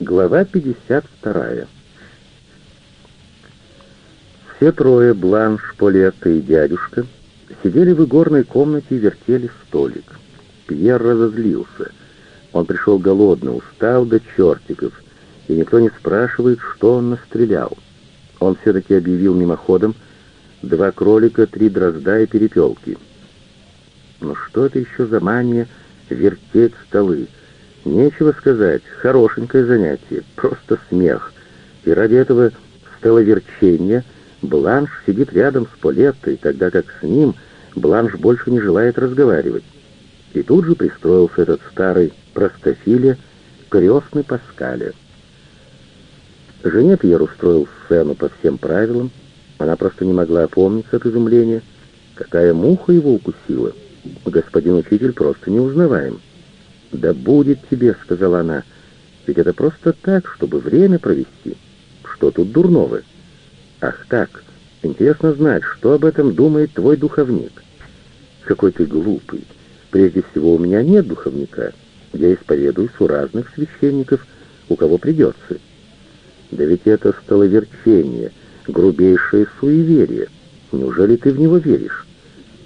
Глава 52. Все трое, Бланш, Полетта и дядюшка, сидели в игорной комнате и вертели столик. Пьер разозлился. Он пришел голодный, устал до чертиков, и никто не спрашивает, что он настрелял. Он все-таки объявил мимоходом два кролика, три дрозда и перепелки. Но что это еще за мания вертеть столы? Нечего сказать, хорошенькое занятие, просто смех. И ради этого столоверчения Бланш сидит рядом с Полеттой, тогда как с ним Бланш больше не желает разговаривать. И тут же пристроился этот старый простофиля, крестный Паскаля. Жене Пьер устроил сцену по всем правилам, она просто не могла опомниться от изумления. Какая муха его укусила? Господин учитель просто неузнаваем. «Да будет тебе», — сказала она, — «ведь это просто так, чтобы время провести. Что тут дурного?» «Ах так, интересно знать, что об этом думает твой духовник». «Какой ты глупый. Прежде всего, у меня нет духовника. Я исповедуюсь у разных священников, у кого придется». «Да ведь это столоверчение, грубейшее суеверие. Неужели ты в него веришь?»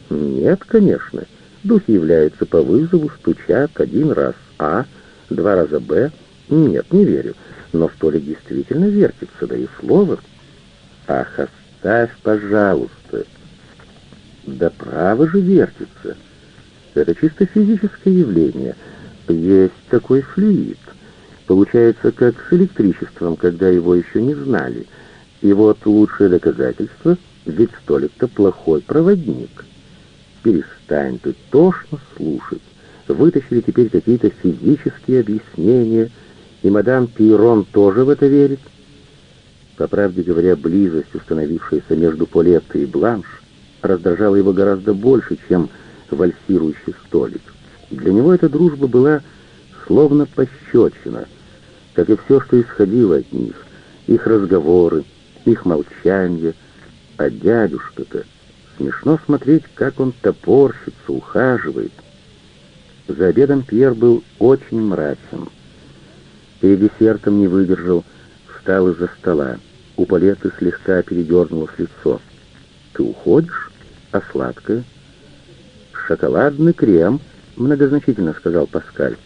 «Нет, конечно». Духи являются по вызову, стучат один раз А, два раза Б. Нет, не верю. Но столик действительно вертится, да и слово. Ах, оставь, пожалуйста. Да право же вертится. Это чисто физическое явление. Есть такой флюид. Получается, как с электричеством, когда его еще не знали. И вот лучшее доказательство, ведь столик-то плохой проводник. Перестань ты тошно слушать. Вытащили теперь какие-то физические объяснения, и мадам Пирон тоже в это верит. По правде говоря, близость, установившаяся между Полеттой и Бланш, раздражала его гораздо больше, чем вальсирующий столик. Для него эта дружба была словно пощечина, как и все, что исходило от них, их разговоры, их молчание, а дядюшка-то Смешно смотреть, как он топорщится, ухаживает. За обедом Пьер был очень мрачен. Перед десертом не выдержал, встал из-за стола. У Палеты слегка передернулось лицо. «Ты уходишь? А сладкое?» «Шоколадный крем», — многозначительно сказал Паскаль.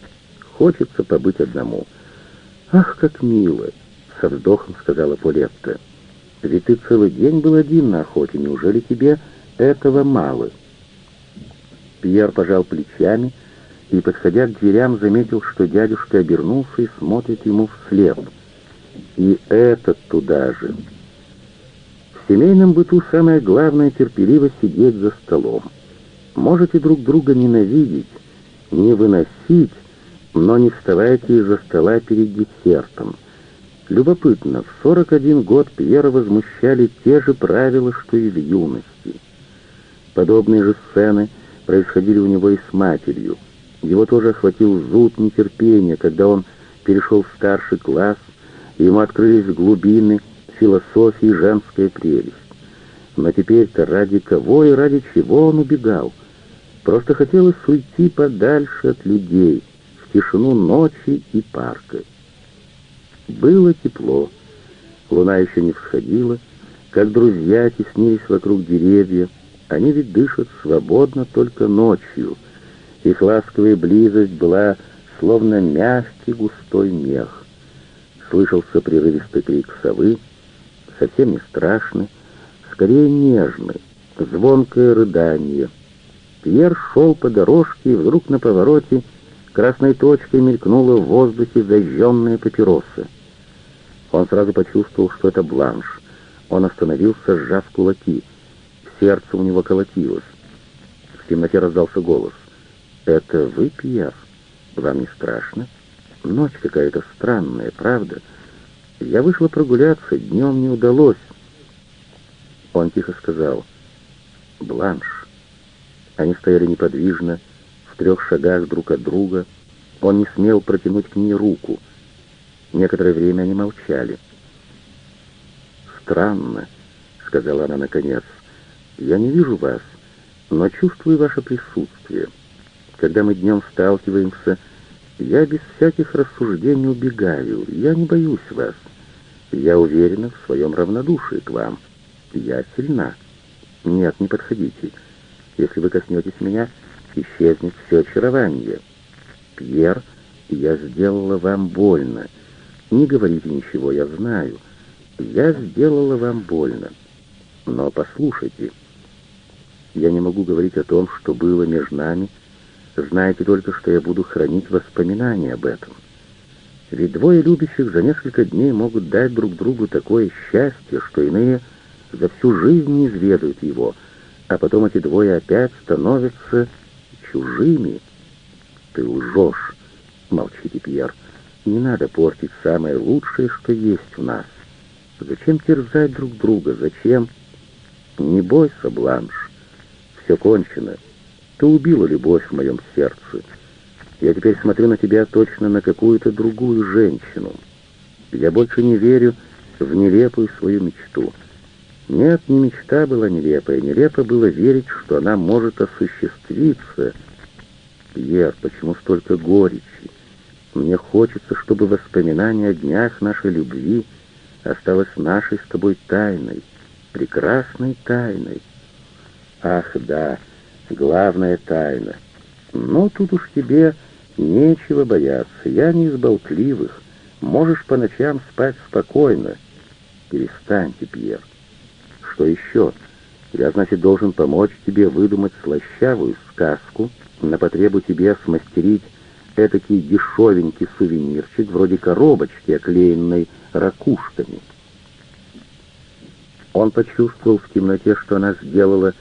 «Хочется побыть одному». «Ах, как мило!» — со вздохом сказала Полетта. «Ведь ты целый день был один на охоте. Неужели тебе этого мало. Пьер пожал плечами и, подходя к дверям, заметил, что дядюшка обернулся и смотрит ему вслед. И этот туда же. В семейном быту самое главное — терпеливо сидеть за столом. Можете друг друга ненавидеть, не выносить, но не вставайте из-за стола перед десертом. Любопытно, в 41 год Пьера возмущали те же правила, что и в юности. Подобные же сцены происходили у него и с матерью. Его тоже охватил зуд нетерпения, когда он перешел в старший класс, и ему открылись глубины философии женская прелесть. Но теперь-то ради кого и ради чего он убегал? Просто хотелось уйти подальше от людей, в тишину ночи и парка. Было тепло, луна еще не всходила, как друзья теснились вокруг деревьев, они ведь дышат свободно только ночью. Их ласковая близость была словно мягкий густой мех. Слышался прерывистый крик совы, совсем не страшный, скорее нежный, звонкое рыдание. Пьер шел по дорожке, и вдруг на повороте красной точкой мелькнула в воздухе зажженная папироса. Он сразу почувствовал, что это бланш. Он остановился, сжав кулаки — Сердце у него колотилось. В темноте раздался голос. «Это вы, Пьер? Вам не страшно? Ночь какая-то странная, правда? Я вышла прогуляться, днем не удалось». Он тихо сказал. «Бланш». Они стояли неподвижно, в трех шагах друг от друга. Он не смел протянуть к ней руку. Некоторое время они молчали. «Странно», — сказала она наконец. Я не вижу вас, но чувствую ваше присутствие. Когда мы днем сталкиваемся, Я без всяких рассуждений убегаю, я не боюсь вас. Я уверена в своем равнодушии к вам. Я сильна. Нет, не подходите. Если вы коснетесь меня, исчезнет все очарование. Пьер, я сделала вам больно. Не говорите ничего, я знаю. Я сделала вам больно. Но послушайте, я не могу говорить о том, что было между нами. Знаете только, что я буду хранить воспоминания об этом. Ведь двое любящих за несколько дней могут дать друг другу такое счастье, что иные за всю жизнь не изведают его, а потом эти двое опять становятся чужими. Ты лжешь, молчите, Пьер. Не надо портить самое лучшее, что есть в нас. Зачем терзать друг друга? Зачем? Не бойся, Бланш. Все кончено. Ты убила любовь в моем сердце. Я теперь смотрю на тебя точно на какую-то другую женщину. Я больше не верю в нелепую свою мечту. Нет, не мечта была нелепая. Нелепо было верить, что она может осуществиться. Пьер, почему столько горечи? Мне хочется, чтобы воспоминание о днях нашей любви осталось нашей с тобой тайной, прекрасной тайной. Ах, да, главная тайна. Но тут уж тебе Нечего бояться, я не из болтливых. Можешь по ночам спать спокойно. Перестаньте, Пьер. Что еще? Я, значит, должен помочь тебе выдумать слащавую сказку, на потребу тебе смастерить этакий дешевенький сувенирчик, вроде коробочки, оклеенной ракушками. Он почувствовал в темноте, что она сделала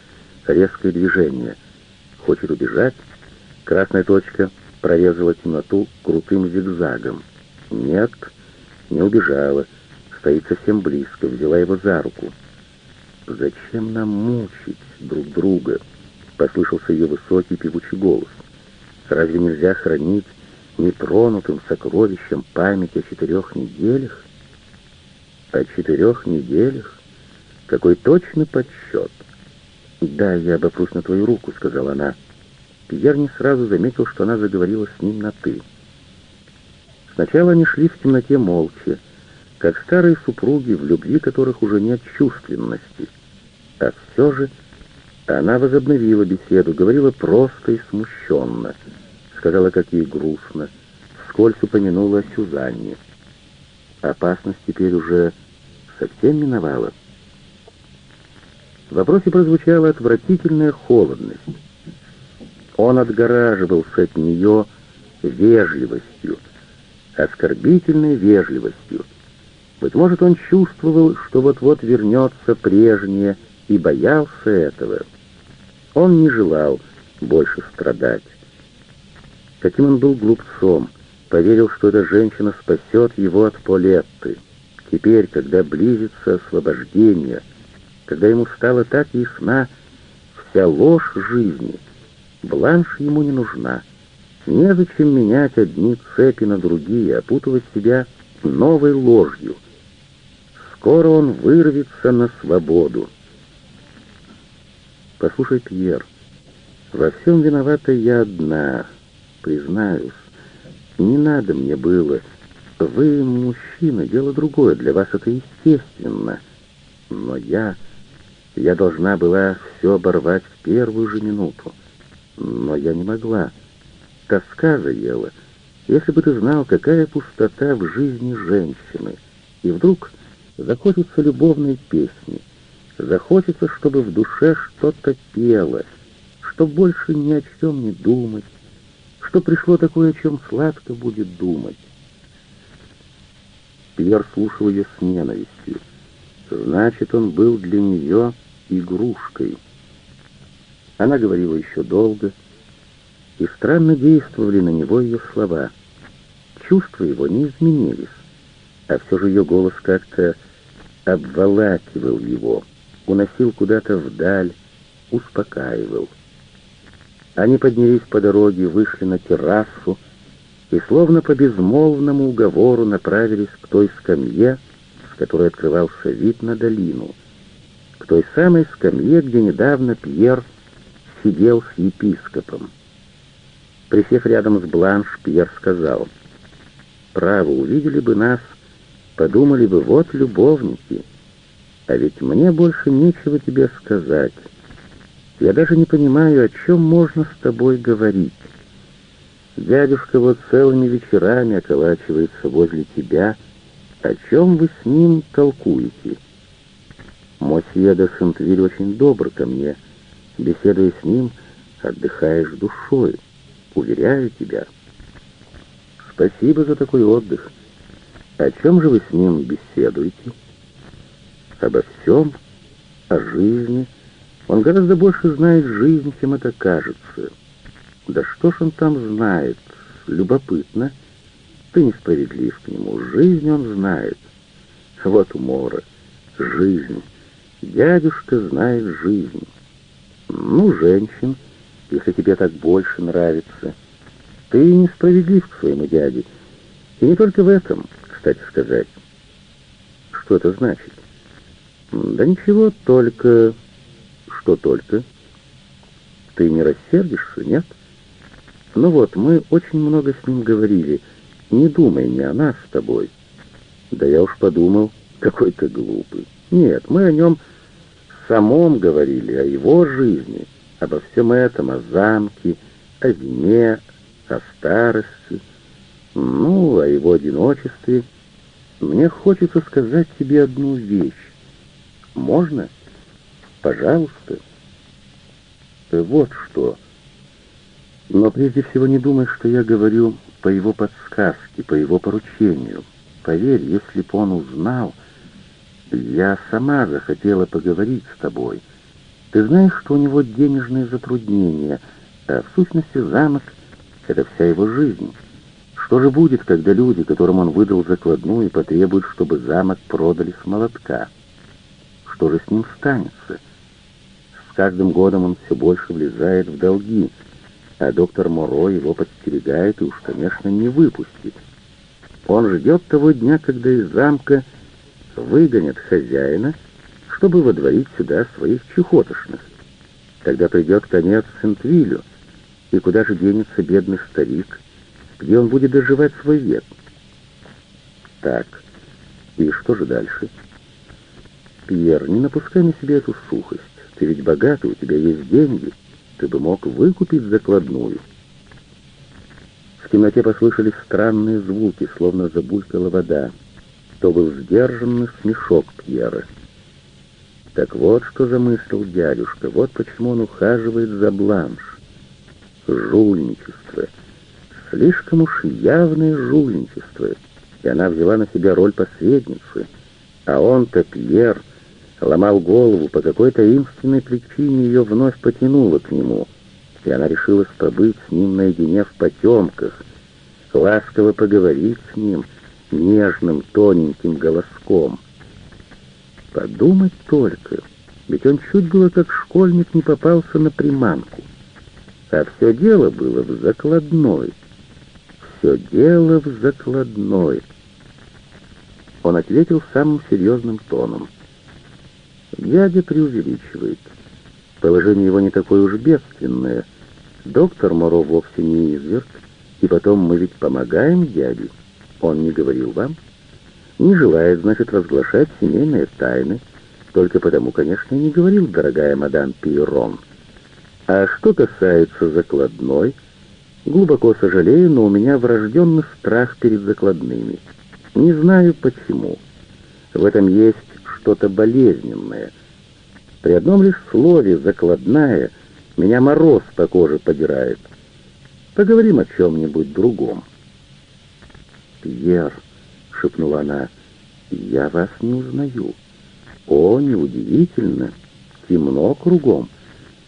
резкое движение. Хочет убежать? Красная точка прорезала темноту крутым зигзагом. Нет, не убежала, стоит совсем близко, взяла его за руку. «Зачем нам мучить друг друга?» — послышался ее высокий певучий голос. «Разве нельзя хранить нетронутым сокровищем память о четырех неделях?» «О четырех неделях? Какой точный подсчет!» «Да, я обопрусь на твою руку», — сказала она. Пьер не сразу заметил, что она заговорила с ним на «ты». Сначала они шли в темноте молча, как старые супруги, в любви которых уже нет чувственности. А все же она возобновила беседу, говорила просто и смущенно, сказала, как ей грустно, вскользь упомянула о Сюзанне. Опасность теперь уже совсем миновала. В вопросе прозвучала отвратительная холодность. Он отгораживался от нее вежливостью, оскорбительной вежливостью. Быть может, он чувствовал, что вот-вот вернется прежнее, и боялся этого. Он не желал больше страдать. Каким он был глупцом, поверил, что эта женщина спасет его от Полетты. Теперь, когда близится освобождение, когда ему стало так ясна вся ложь жизни — Бланш ему не нужна. Незачем менять одни цепи на другие, опутывать себя новой ложью. Скоро он вырвется на свободу. Послушай, Пьер, во всем виновата я одна, признаюсь. Не надо мне было. Вы мужчина, дело другое, для вас это естественно. Но я... Я должна была все оборвать в первую же минуту. Но я не могла. Тоска заела. Если бы ты знал, какая пустота в жизни женщины. И вдруг захочется любовной песни. Захочется, чтобы в душе что-то пело, чтоб больше ни о чем не думать, что пришло такое, о чем сладко будет думать. Пьер слушал ее с ненавистью. Значит, он был для нее игрушкой. Она говорила еще долго, и странно действовали на него ее слова. Чувства его не изменились, а все же ее голос как-то обволакивал его, уносил куда-то вдаль, успокаивал. Они поднялись по дороге, вышли на террасу и словно по безмолвному уговору направились к той скамье, с которой открывался вид на долину, той самой скамье, где недавно Пьер сидел с епископом. Присев рядом с Бланш, Пьер сказал, «Право, увидели бы нас, подумали бы, вот любовники, а ведь мне больше нечего тебе сказать. Я даже не понимаю, о чем можно с тобой говорить. Дядюшка вот целыми вечерами околачивается возле тебя. О чем вы с ним толкуете? Мосье де Сентвиль очень добр ко мне. Беседуя с ним, отдыхаешь душой. Уверяю тебя. Спасибо за такой отдых. О чем же вы с ним беседуете? Обо всем, о жизни, он гораздо больше знает жизнь, чем это кажется. Да что ж он там знает? Любопытно. Ты несправедлив к нему. Жизнь он знает. Вот умора. Жизнь. Дядюшка знает жизнь. Ну, женщин, если тебе так больше нравится. Ты несправедлив к своему дяде. И не только в этом, кстати сказать. Что это значит? Да ничего, только... Что только? Ты не рассердишься, нет? Ну вот, мы очень много с ним говорили. Не думай не о нас с тобой. Да я уж подумал, какой ты глупый. Нет, мы о нем самом говорили, о его жизни, обо всем этом, о замке, о зиме, о старости, ну, о его одиночестве. Мне хочется сказать тебе одну вещь. Можно? — Пожалуйста. Вот что. Но прежде всего не думай, что я говорю по его подсказке, по его поручению. Поверь, если б он узнал, я сама захотела поговорить с тобой. Ты знаешь, что у него денежные затруднения, а в сущности замок — это вся его жизнь. Что же будет, когда люди, которым он выдал закладную, потребуют, чтобы замок продали с молотка? Что же с ним станется? каждым годом он все больше влезает в долги, а доктор Моро его подстерегает и уж, конечно, не выпустит. Он ждет того дня, когда из замка выгонят хозяина, чтобы водворить сюда своих чехотошных. Тогда придет конец Сентвилю, и куда же денется бедный старик, где он будет доживать свой век? Так, и что же дальше? Пьер, не напускай на себя эту сухость. Ты ведь богатый, у тебя есть деньги. Ты бы мог выкупить закладную. В темноте послышались странные звуки, словно забулькала вода. То был сдержанный смешок Пьера. Так вот, что замыслил дядюшка, вот почему он ухаживает за бланш. Жульничество. Слишком уж явное жульничество. И она взяла на себя роль посредницы. А он-то, Пьер, ломал голову, по какой таинственной причине ее вновь потянуло к нему, и она решила побыть с ним наедине в потемках, ласково поговорить с ним нежным, тоненьким голоском. Подумать только, ведь он чуть было как школьник не попался на приманку. А все дело было в закладной. Все дело в закладной. Он ответил самым серьезным тоном — Дядя преувеличивает. Положение его не такое уж бедственное. Доктор Моро вовсе не изверг, и потом мы ведь помогаем дяде. Он не говорил вам? Не желает, значит, разглашать семейные тайны. Только потому, конечно, не говорил, дорогая мадам Пирон. А что касается закладной, глубоко сожалею, но у меня врожденный страх перед закладными. Не знаю почему. В этом есть что-то болезненное. При одном лишь слове «закладная» меня мороз по коже подирает. Поговорим о чем-нибудь другом. «Пьер», — шепнула она, — «я вас не узнаю». «О, неудивительно, темно кругом,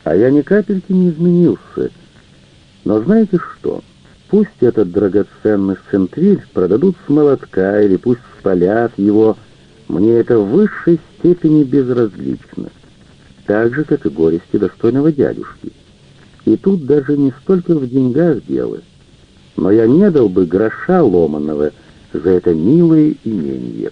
а я ни капельки не изменился. Но знаете что?» Пусть этот драгоценный сентвиль продадут с молотка или пусть спалят его мне это в высшей степени безразлично, так же, как и горести достойного дядюшки. И тут даже не столько в деньгах дело, но я не дал бы гроша ломаного за это милое имение».